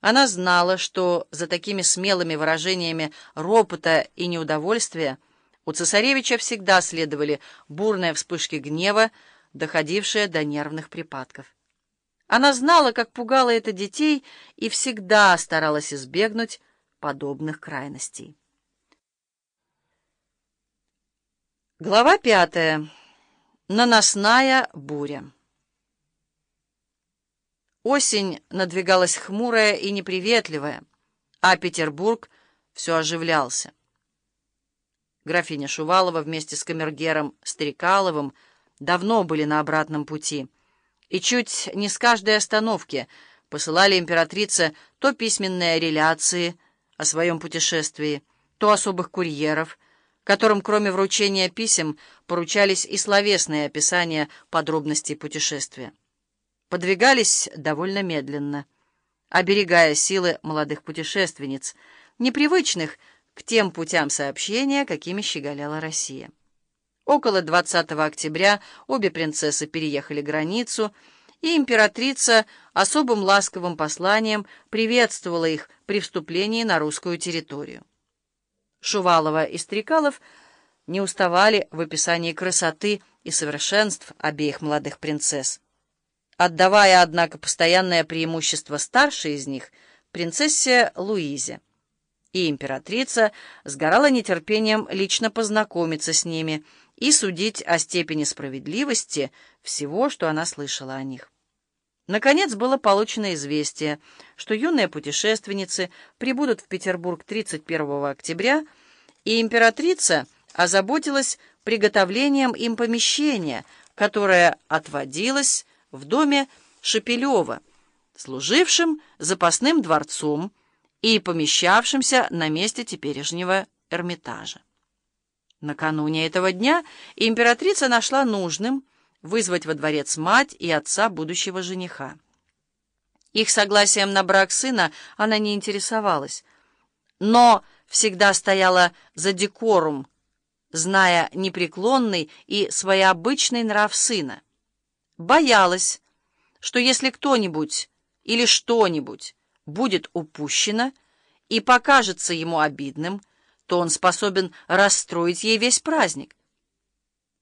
Она знала, что за такими смелыми выражениями ропота и неудовольствия у цесаревича всегда следовали бурные вспышки гнева, доходившие до нервных припадков. Она знала, как пугало это детей, и всегда старалась избегнуть подобных крайностей. Глава пятая. Наносная буря. Осень надвигалась хмурая и неприветливая, а Петербург все оживлялся. Графиня Шувалова вместе с камергером Стрекаловым давно были на обратном пути, и чуть не с каждой остановки посылали императрице то письменные реляции о своем путешествии, то особых курьеров, которым, кроме вручения писем, поручались и словесные описания подробностей путешествия подвигались довольно медленно, оберегая силы молодых путешественниц, непривычных к тем путям сообщения, какими щеголяла Россия. Около 20 октября обе принцессы переехали границу, и императрица особым ласковым посланием приветствовала их при вступлении на русскую территорию. Шувалова и Стрекалов не уставали в описании красоты и совершенств обеих молодых принцесс отдавая, однако, постоянное преимущество старшей из них, принцессе Луизе. И императрица сгорала нетерпением лично познакомиться с ними и судить о степени справедливости всего, что она слышала о них. Наконец было получено известие, что юные путешественницы прибудут в Петербург 31 октября, и императрица озаботилась приготовлением им помещения, которое отводилось в доме Шепелева, служившим запасным дворцом и помещавшимся на месте теперешнего Эрмитажа. Накануне этого дня императрица нашла нужным вызвать во дворец мать и отца будущего жениха. Их согласием на брак сына она не интересовалась, но всегда стояла за декорум, зная непреклонный и своеобычный нрав сына боялась, что если кто-нибудь или что-нибудь будет упущено и покажется ему обидным, то он способен расстроить ей весь праздник.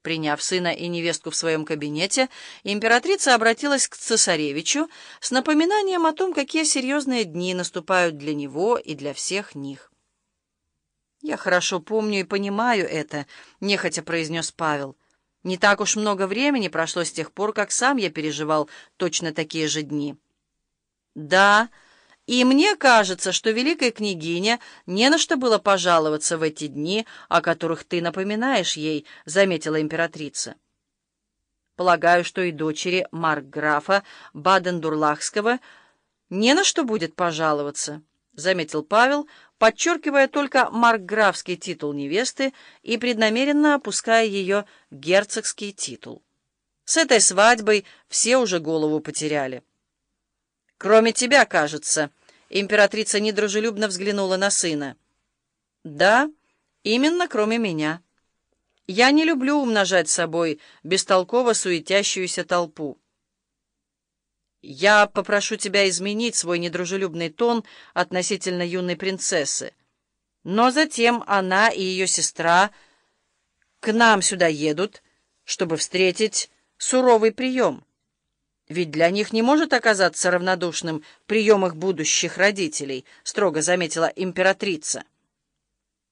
Приняв сына и невестку в своем кабинете, императрица обратилась к цесаревичу с напоминанием о том, какие серьезные дни наступают для него и для всех них. «Я хорошо помню и понимаю это», — нехотя произнес Павел. Не так уж много времени прошло с тех пор, как сам я переживал точно такие же дни. Да, и мне кажется, что великой княгине не на что было пожаловаться в эти дни, о которых ты напоминаешь ей, — заметила императрица. Полагаю, что и дочери маркграфа Баден-Дурлахского не на что будет пожаловаться, — заметил Павел, — подчеркивая только маркграфский титул невесты и преднамеренно опуская ее герцогский титул. С этой свадьбой все уже голову потеряли. «Кроме тебя, кажется», — императрица недружелюбно взглянула на сына. «Да, именно кроме меня. Я не люблю умножать собой бестолково суетящуюся толпу». Я попрошу тебя изменить свой недружелюбный тон относительно юной принцессы. Но затем она и ее сестра к нам сюда едут, чтобы встретить суровый прием. Ведь для них не может оказаться равнодушным прием их будущих родителей, строго заметила императрица.